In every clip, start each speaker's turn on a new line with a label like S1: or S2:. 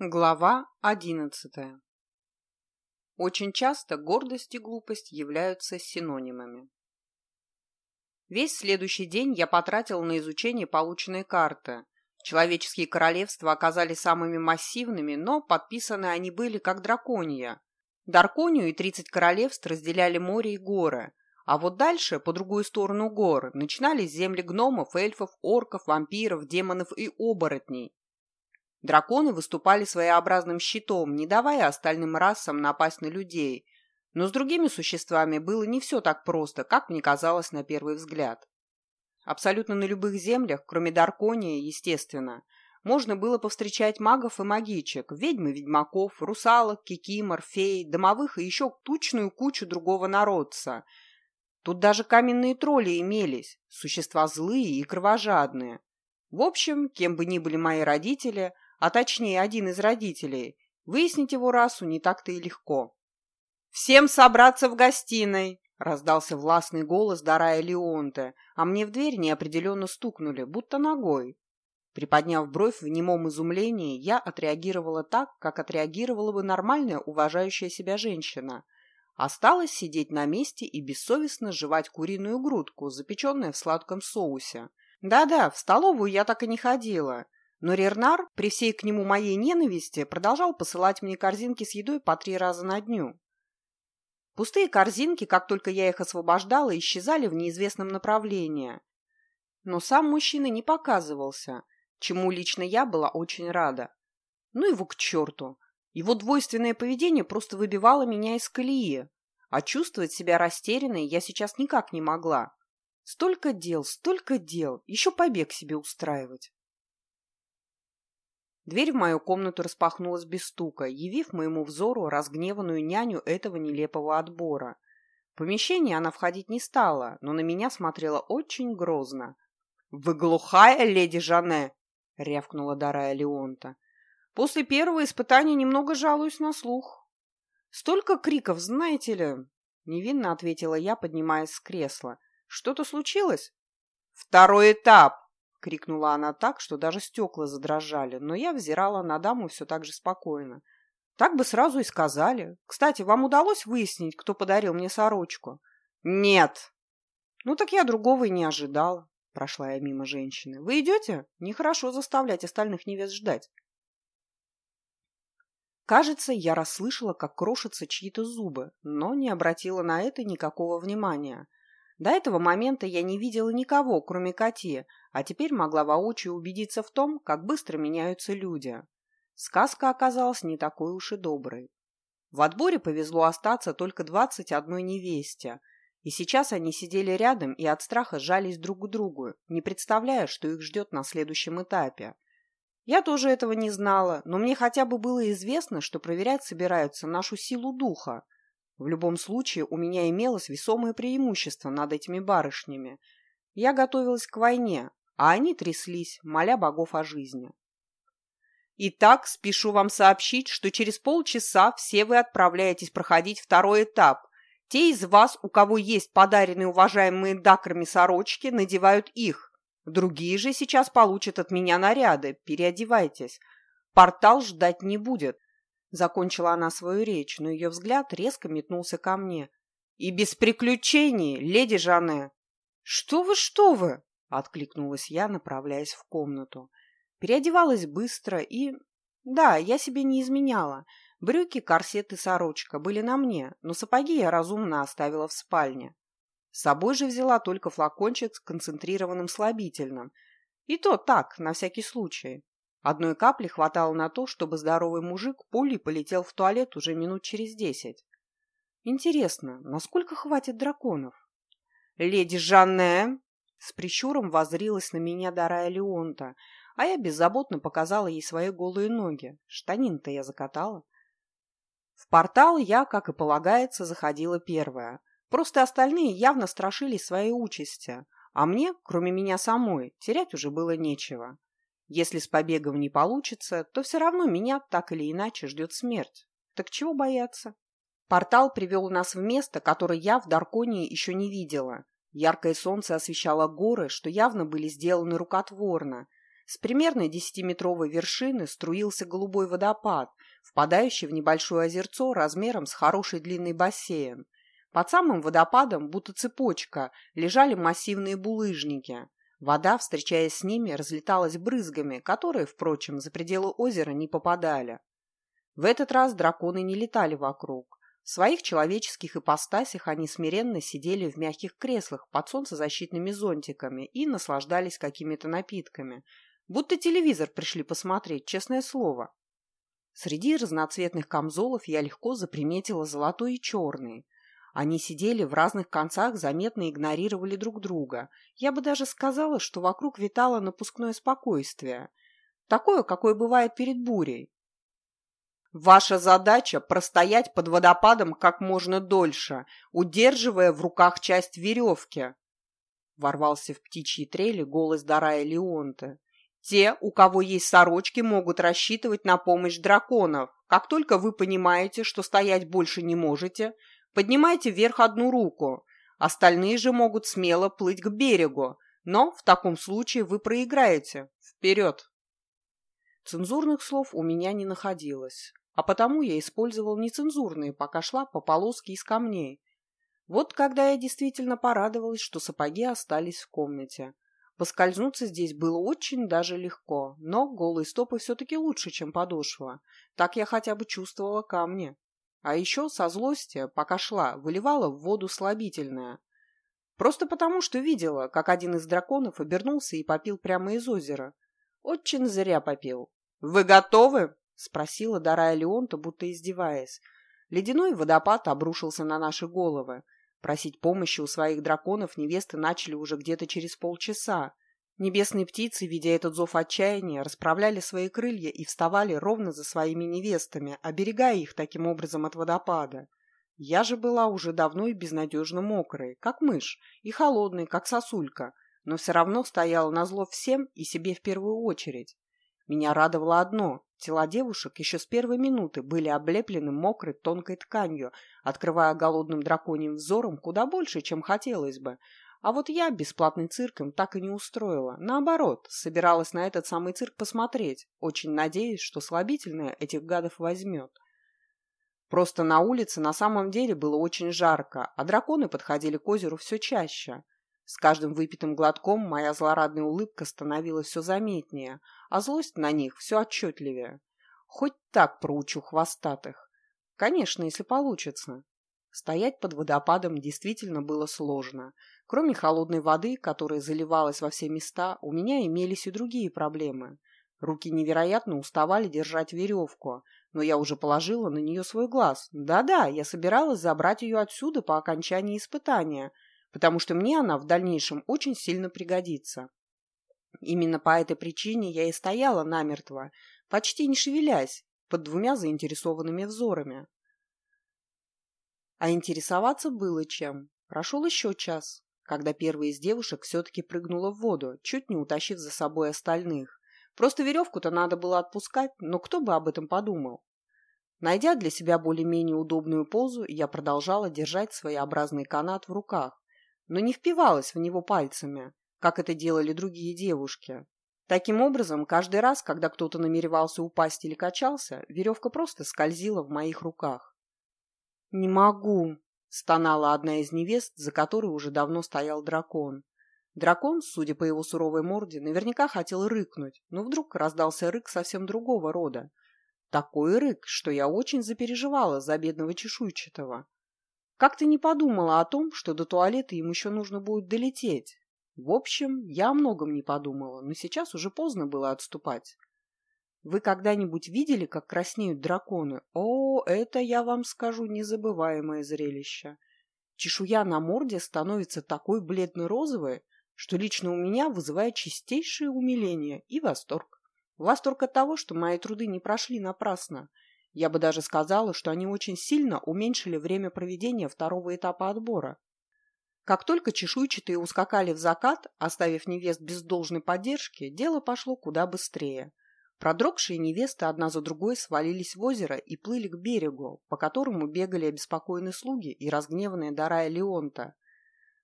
S1: Глава одиннадцатая Очень часто гордость и глупость являются синонимами. Весь следующий день я потратил на изучение полученной карты. Человеческие королевства оказались самыми массивными, но подписаны они были как драконья. Дарконию и тридцать королевств разделяли море и горы, а вот дальше, по другую сторону гор, начинались земли гномов, эльфов, орков, вампиров, демонов и оборотней. Драконы выступали своеобразным щитом, не давая остальным расам напасть на людей. Но с другими существами было не все так просто, как мне казалось на первый взгляд. Абсолютно на любых землях, кроме Даркония, естественно, можно было повстречать магов и магичек, ведьм и ведьмаков, русалок, кикимор, фей, домовых и еще тучную кучу другого народца. Тут даже каменные тролли имелись, существа злые и кровожадные. В общем, кем бы ни были мои родители – а точнее один из родителей, выяснить его расу не так-то и легко. «Всем собраться в гостиной!» — раздался властный голос Дарая Леонте, а мне в дверь неопределенно стукнули, будто ногой. Приподняв бровь в немом изумлении, я отреагировала так, как отреагировала бы нормальная, уважающая себя женщина. Осталось сидеть на месте и бессовестно жевать куриную грудку, запеченную в сладком соусе. Да-да, в столовую я так и не ходила. Но Рернар, при всей к нему моей ненависти, продолжал посылать мне корзинки с едой по три раза на дню. Пустые корзинки, как только я их освобождала, исчезали в неизвестном направлении. Но сам мужчина не показывался, чему лично я была очень рада. Ну его к черту. Его двойственное поведение просто выбивало меня из колеи, а чувствовать себя растерянной я сейчас никак не могла. Столько дел, столько дел, еще побег себе устраивать. Дверь в мою комнату распахнулась без стука, явив моему взору разгневанную няню этого нелепого отбора. В помещение она входить не стала, но на меня смотрела очень грозно. «Вы глухая, леди Жанне?» — рявкнула Дарая Леонта. «После первого испытания немного жалуюсь на слух». «Столько криков, знаете ли?» — невинно ответила я, поднимаясь с кресла. «Что-то случилось?» «Второй этап!» — крикнула она так, что даже стекла задрожали, но я взирала на даму все так же спокойно. «Так бы сразу и сказали. Кстати, вам удалось выяснить, кто подарил мне сорочку?» «Нет!» «Ну так я другого и не ожидала», — прошла я мимо женщины. «Вы идете? Нехорошо заставлять остальных невест ждать». Кажется, я расслышала, как крошатся чьи-то зубы, но не обратила на это никакого внимания. До этого момента я не видела никого, кроме Кати, а теперь могла воочию убедиться в том, как быстро меняются люди. Сказка оказалась не такой уж и доброй. В отборе повезло остаться только двадцать одной невесте, и сейчас они сидели рядом и от страха сжались друг к другу, не представляя, что их ждет на следующем этапе. Я тоже этого не знала, но мне хотя бы было известно, что проверять собираются нашу силу духа. В любом случае у меня имелось весомое преимущество над этими барышнями. Я готовилась к войне, а они тряслись, моля богов о жизни. Итак, спешу вам сообщить, что через полчаса все вы отправляетесь проходить второй этап. Те из вас, у кого есть подаренные уважаемые дакрами сорочки, надевают их. Другие же сейчас получат от меня наряды. Переодевайтесь. Портал ждать не будет. Закончила она свою речь, но ее взгляд резко метнулся ко мне. «И без приключений, леди Жанне!» «Что вы, что вы!» — откликнулась я, направляясь в комнату. Переодевалась быстро и... Да, я себе не изменяла. Брюки, корсет и сорочка были на мне, но сапоги я разумно оставила в спальне. С собой же взяла только флакончик с концентрированным слабительным. И то так, на всякий случай. Одной капли хватало на то, чтобы здоровый мужик пулей полетел в туалет уже минут через десять. Интересно, насколько хватит драконов? «Леди Жанне!» С прищуром возрилась на меня Дарая Леонта, а я беззаботно показала ей свои голые ноги. Штанин-то я закатала. В портал я, как и полагается, заходила первая. Просто остальные явно страшились своей участи, а мне, кроме меня самой, терять уже было нечего. Если с побегом не получится, то все равно меня так или иначе ждет смерть. Так чего бояться? Портал привел нас в место, которое я в Дарконии еще не видела. Яркое солнце освещало горы, что явно были сделаны рукотворно. С примерно десятиметровой вершины струился голубой водопад, впадающий в небольшое озерцо размером с хороший длинный бассейн. Под самым водопадом, будто цепочка, лежали массивные булыжники. Вода, встречаясь с ними, разлеталась брызгами, которые, впрочем, за пределы озера не попадали. В этот раз драконы не летали вокруг. В своих человеческих ипостасях они смиренно сидели в мягких креслах под солнцезащитными зонтиками и наслаждались какими-то напитками, Будто телевизор пришли посмотреть, честное слово. Среди разноцветных камзолов я легко заприметила золотой и черный. Они сидели в разных концах, заметно игнорировали друг друга. Я бы даже сказала, что вокруг витало напускное спокойствие. Такое, какое бывает перед бурей. Ваша задача – простоять под водопадом как можно дольше, удерживая в руках часть веревки. Ворвался в птичьи трели голос Дарая Леонта. Те, у кого есть сорочки, могут рассчитывать на помощь драконов. Как только вы понимаете, что стоять больше не можете, поднимайте вверх одну руку. Остальные же могут смело плыть к берегу. Но в таком случае вы проиграете. Вперед! Цензурных слов у меня не находилось, а потому я использовал нецензурные, пока шла по полоске из камней. Вот когда я действительно порадовалась, что сапоги остались в комнате. Поскользнуться здесь было очень даже легко, но голые стопы все-таки лучше, чем подошва. Так я хотя бы чувствовала камни. А еще со злости, пока шла, выливала в воду слабительное. Просто потому, что видела, как один из драконов обернулся и попил прямо из озера. Очень зря попил. «Вы готовы?» — спросила Дарая Леонта, будто издеваясь. Ледяной водопад обрушился на наши головы. Просить помощи у своих драконов невесты начали уже где-то через полчаса. Небесные птицы, видя этот зов отчаяния, расправляли свои крылья и вставали ровно за своими невестами, оберегая их таким образом от водопада. Я же была уже давно и безнадежно мокрой, как мышь, и холодной, как сосулька, но все равно стояла на зло всем и себе в первую очередь. Меня радовало одно – тела девушек еще с первой минуты были облеплены мокрой тонкой тканью, открывая голодным драконьим взором куда больше, чем хотелось бы. А вот я бесплатный цирк им так и не устроила. Наоборот, собиралась на этот самый цирк посмотреть, очень надеясь, что слабительное этих гадов возьмет. Просто на улице на самом деле было очень жарко, а драконы подходили к озеру все чаще – с каждым выпитым глотком моя злорадная улыбка становилась все заметнее, а злость на них все отчетливее. Хоть так проучу хвостатых. Конечно, если получится. Стоять под водопадом действительно было сложно. Кроме холодной воды, которая заливалась во все места, у меня имелись и другие проблемы. Руки невероятно уставали держать веревку, но я уже положила на нее свой глаз. Да-да, я собиралась забрать ее отсюда по окончании испытания – потому что мне она в дальнейшем очень сильно пригодится. Именно по этой причине я и стояла намертво, почти не шевелясь, под двумя заинтересованными взорами. А интересоваться было чем. Прошел еще час, когда первая из девушек все-таки прыгнула в воду, чуть не утащив за собой остальных. Просто веревку-то надо было отпускать, но кто бы об этом подумал? Найдя для себя более-менее удобную позу, я продолжала держать своеобразный канат в руках, но не впивалась в него пальцами, как это делали другие девушки. Таким образом, каждый раз, когда кто-то намеревался упасть или качался, веревка просто скользила в моих руках. «Не могу!» — стонала одна из невест, за которой уже давно стоял дракон. Дракон, судя по его суровой морде, наверняка хотел рыкнуть, но вдруг раздался рык совсем другого рода. Такой рык, что я очень запереживала за бедного чешуйчатого. Как ты не подумала о том, что до туалета им еще нужно будет долететь? В общем, я о многом не подумала, но сейчас уже поздно было отступать. Вы когда-нибудь видели, как краснеют драконы? О, это, я вам скажу, незабываемое зрелище. Чешуя на морде становится такой бледно-розовой, что лично у меня вызывает чистейшее умиление и восторг. Восторг от того, что мои труды не прошли напрасно, я бы даже сказала, что они очень сильно уменьшили время проведения второго этапа отбора. Как только чешуйчатые ускакали в закат, оставив невест без должной поддержки, дело пошло куда быстрее. Продрогшие невесты одна за другой свалились в озеро и плыли к берегу, по которому бегали обеспокоенные слуги и разгневанная Дарая Леонта.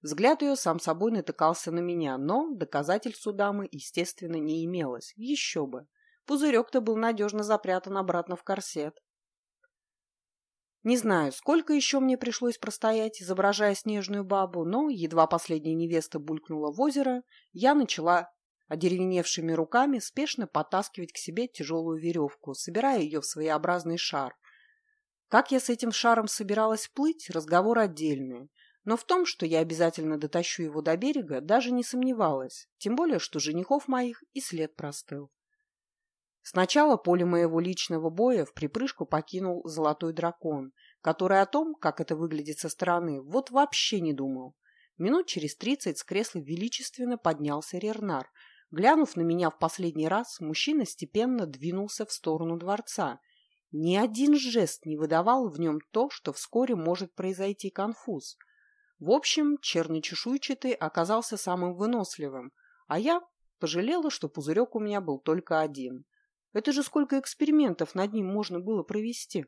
S1: Взгляд ее сам собой натыкался на меня, но доказательств у дамы, естественно, не имелось. Еще бы. Пузырек-то был надежно запрятан обратно в корсет. Не знаю, сколько еще мне пришлось простоять, изображая снежную бабу, но едва последняя невеста булькнула в озеро, я начала одеревеневшими руками спешно потаскивать к себе тяжелую веревку, собирая ее в своеобразный шар. Как я с этим шаром собиралась плыть, разговор отдельный. Но в том, что я обязательно дотащу его до берега, даже не сомневалась, тем более, что женихов моих и след простыл. Сначала поле моего личного боя в припрыжку покинул золотой дракон, который о том, как это выглядит со стороны, вот вообще не думал. Минут через тридцать с кресла величественно поднялся Рернар. Глянув на меня в последний раз, мужчина степенно двинулся в сторону дворца. Ни один жест не выдавал в нем то, что вскоре может произойти конфуз. В общем, черный-чешуйчатый оказался самым выносливым, а я пожалела, что пузырек у меня был только один. Это же сколько экспериментов над ним можно было провести.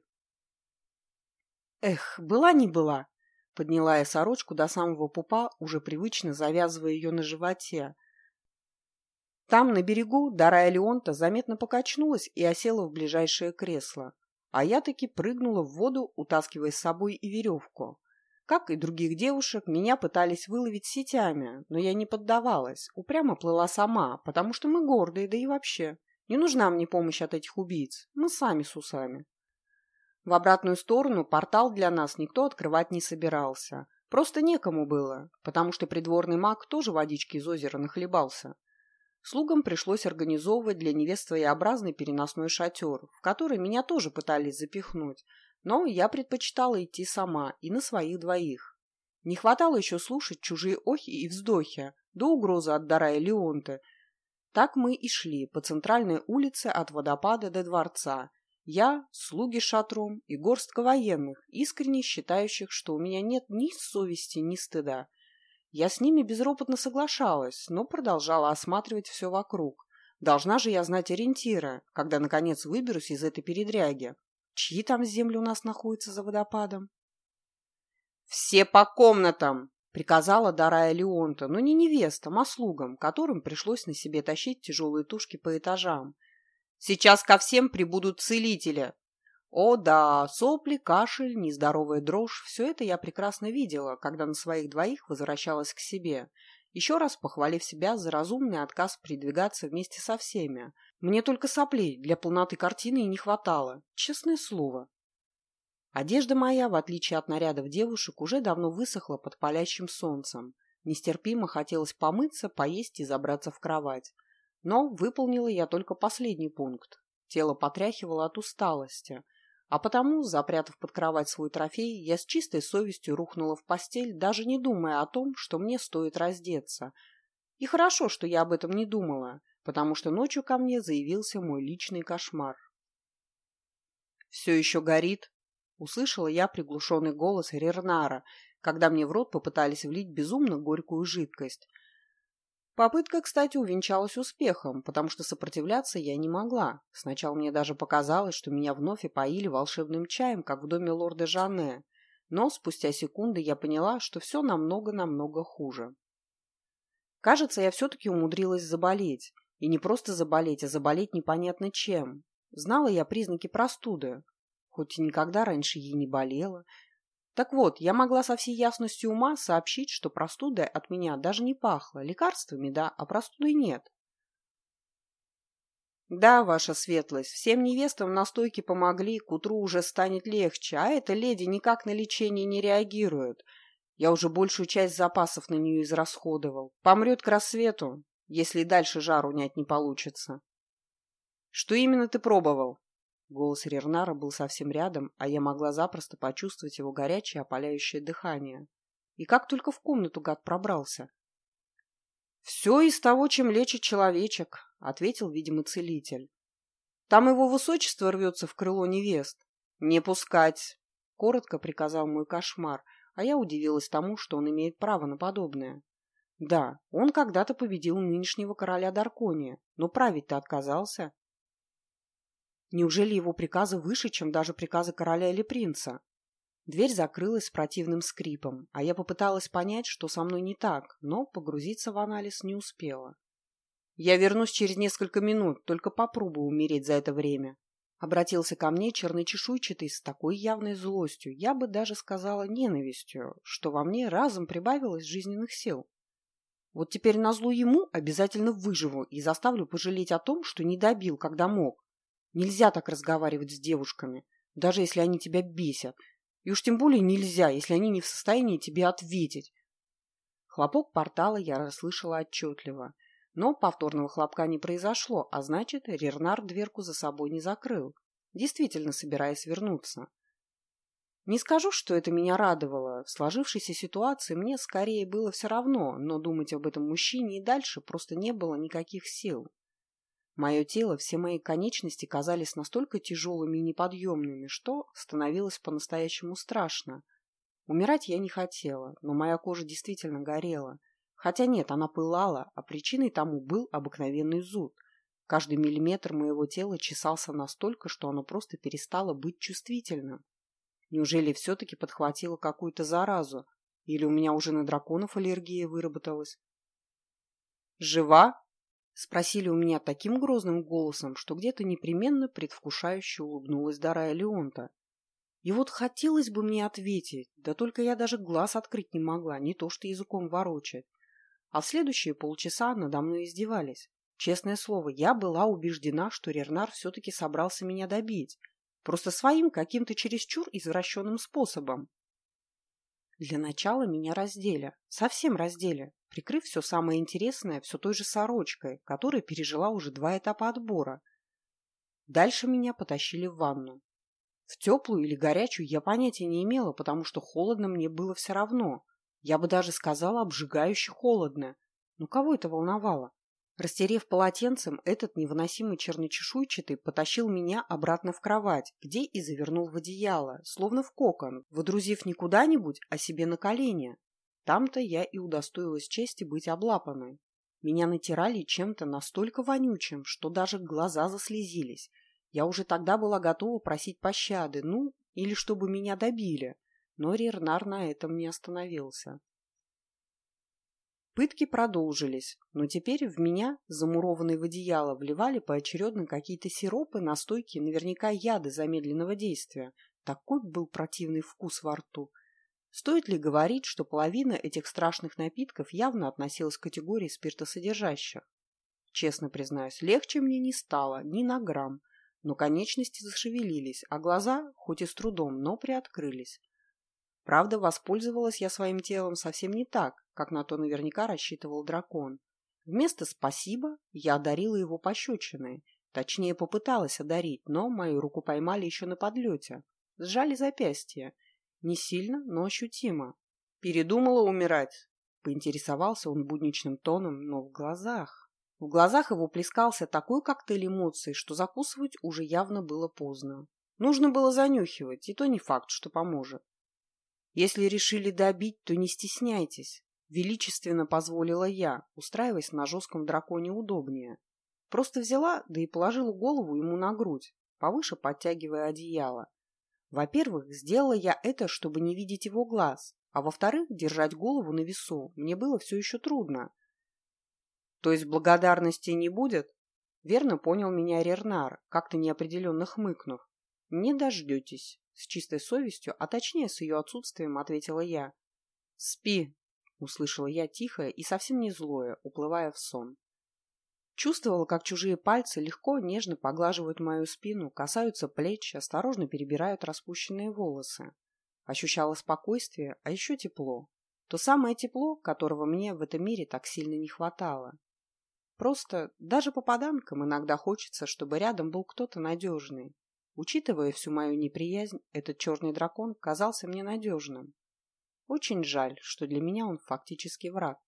S1: Эх, была не была. Подняла я сорочку до самого пупа, уже привычно завязывая ее на животе. Там, на берегу, Дарая Леонта заметно покачнулась и осела в ближайшее кресло. А я таки прыгнула в воду, утаскивая с собой и веревку. Как и других девушек, меня пытались выловить сетями, но я не поддавалась, упрямо плыла сама, потому что мы гордые, да и вообще. Не нужна мне помощь от этих убийц. Мы сами с усами. В обратную сторону портал для нас никто открывать не собирался. Просто некому было, потому что придворный маг тоже водички из озера нахлебался. Слугам пришлось организовывать для невест своеобразный переносной шатер, в который меня тоже пытались запихнуть, но я предпочитала идти сама и на своих двоих. Не хватало еще слушать чужие охи и вздохи, до угрозы от Дарая Леонте, так мы и шли по центральной улице от водопада до дворца. Я, слуги шатром и горстка военных, искренне считающих, что у меня нет ни совести, ни стыда. Я с ними безропотно соглашалась, но продолжала осматривать все вокруг. Должна же я знать ориентиры, когда, наконец, выберусь из этой передряги. Чьи там земли у нас находятся за водопадом? «Все по комнатам!» приказала Дарая Леонта, но не невестам, а слугам, которым пришлось на себе тащить тяжелые тушки по этажам. «Сейчас ко всем прибудут целители!» О да, сопли, кашель, нездоровая дрожь – все это я прекрасно видела, когда на своих двоих возвращалась к себе, еще раз похвалив себя за разумный отказ передвигаться вместе со всеми. Мне только соплей для полноты картины и не хватало, честное слово. Одежда моя, в отличие от нарядов девушек, уже давно высохла под палящим солнцем. Нестерпимо хотелось помыться, поесть и забраться в кровать. Но выполнила я только последний пункт. Тело потряхивало от усталости. А потому, запрятав под кровать свой трофей, я с чистой совестью рухнула в постель, даже не думая о том, что мне стоит раздеться. И хорошо, что я об этом не думала, потому что ночью ко мне заявился мой личный кошмар. «Все еще горит?» Услышала я приглушенный голос Рернара, когда мне в рот попытались влить безумно горькую жидкость. Попытка, кстати, увенчалась успехом, потому что сопротивляться я не могла. Сначала мне даже показалось, что меня вновь и поили волшебным чаем, как в доме лорда Жанне. Но спустя секунды я поняла, что все намного-намного хуже. Кажется, я все-таки умудрилась заболеть. И не просто заболеть, а заболеть непонятно чем. Знала я признаки простуды, хоть и никогда раньше ей не болела. Так вот, я могла со всей ясностью ума сообщить, что простудой от меня даже не пахло. Лекарствами, да, а простудой нет. Да, ваша светлость, всем невестам настойки помогли, к утру уже станет легче, а эта леди никак на лечение не реагирует. Я уже большую часть запасов на нее израсходовал. Помрет к рассвету, если и дальше жар унять не получится. Что именно ты пробовал? Голос Рернара был совсем рядом, а я могла запросто почувствовать его горячее опаляющее дыхание. И как только в комнату гад пробрался. «Все из того, чем лечит человечек», — ответил, видимо, целитель. «Там его высочество рвется в крыло невест. Не пускать!» — коротко приказал мой кошмар, а я удивилась тому, что он имеет право на подобное. Да, он когда-то победил нынешнего короля Даркония, но править-то отказался. Неужели его приказы выше, чем даже приказы короля или принца? Дверь закрылась с противным скрипом, а я попыталась понять, что со мной не так, но погрузиться в анализ не успела. «Я вернусь через несколько минут, только попробую умереть за это время», Обратился ко мне черный-чешуйчатый с такой явной злостью, я бы даже сказала ненавистью, что во мне разом прибавилось жизненных сил. Вот теперь назло ему обязательно выживу и заставлю пожалеть о том, что не добил, когда мог. Нельзя так разговаривать с девушками, даже если они тебя бесят. И уж тем более нельзя, если они не в состоянии тебе ответить. Хлопок портала я расслышала отчетливо. Но повторного хлопка не произошло, а значит, Рернар дверку за собой не закрыл, действительно собираясь вернуться. Не скажу, что это меня радовало. В сложившейся ситуации мне скорее было все равно, но думать об этом мужчине и дальше просто не было никаких сил. Мое тело, все мои конечности казались настолько тяжелыми и неподъемными, что становилось по-настоящему страшно. Умирать я не хотела, но моя кожа действительно горела. Хотя нет, она пылала, а причиной тому был обыкновенный зуд. Каждый миллиметр моего тела чесался настолько, что оно просто перестало быть чувствительным. Неужели все-таки подхватило какую-то заразу? Или у меня уже на драконов аллергия выработалась? «Жива?» — спросили у меня таким грозным голосом, что где-то непременно предвкушающе улыбнулась Дарая Леонта. И вот хотелось бы мне ответить, да только я даже глаз открыть не могла, не то что языком ворочать. А в следующие полчаса надо мной издевались. Честное слово, я была убеждена, что Рернар все-таки собрался меня добить. Просто своим каким-то чересчур извращенным способом. Для начала меня раздели. Совсем раздели. Прикрыв все самое интересное все той же сорочкой, которая пережила уже два этапа отбора. Дальше меня потащили в ванну. В теплую или горячую я понятия не имела, потому что холодно мне было все равно. Я бы даже сказала обжигающе холодно. Но кого это волновало? Растерев полотенцем, этот невыносимый черночешуйчатый потащил меня обратно в кровать, где и завернул в одеяло, словно в кокон, водрузив не куда-нибудь, а себе на колени. Там-то я и удостоилась чести быть облапанной. Меня натирали чем-то настолько вонючим, что даже глаза заслезились. Я уже тогда была готова просить пощады, ну, или чтобы меня добили. Но Рернар на этом не остановился. Пытки продолжились, но теперь в меня, замурованный в одеяло, вливали поочередно какие-то сиропы, настойки, наверняка яды замедленного действия. Такой был противный вкус во рту. Стоит ли говорить, что половина этих страшных напитков явно относилась к категории спиртосодержащих? Честно признаюсь, легче мне не стало ни на грамм, но конечности зашевелились, а глаза, хоть и с трудом, но приоткрылись. Правда, воспользовалась я своим телом совсем не так, как на то наверняка рассчитывал дракон. Вместо «спасибо» я одарила его пощечиной. Точнее, попыталась одарить, но мою руку поймали еще на подлете. Сжали запястье. Не сильно, но ощутимо. «Передумала умирать?» Поинтересовался он будничным тоном, но в глазах. В глазах его плескался такой коктейль эмоций, что закусывать уже явно было поздно. Нужно было занюхивать, и то не факт, что поможет. Если решили добить, то не стесняйтесь. Величественно позволила я, устраиваясь на жестком драконе удобнее. Просто взяла, да и положила голову ему на грудь, повыше подтягивая одеяло. Во-первых, сделала я это, чтобы не видеть его глаз, а во-вторых, держать голову на весу мне было все еще трудно. То есть благодарности не будет? Верно понял меня Рернар, как-то неопределенно хмыкнув. Не дождетесь. С чистой совестью, а точнее с ее отсутствием, ответила я. «Спи», — услышала я тихое и совсем не злое, уплывая в сон. Чувствовала, как чужие пальцы легко, нежно поглаживают мою спину, касаются плеч, осторожно перебирают распущенные волосы. Ощущала спокойствие, а еще тепло. То самое тепло, которого мне в этом мире так сильно не хватало. Просто даже попаданкам иногда хочется, чтобы рядом был кто-то надежный, Учитывая всю мою неприязнь, этот черный дракон казался мне надежным. Очень жаль, что для меня он фактически враг.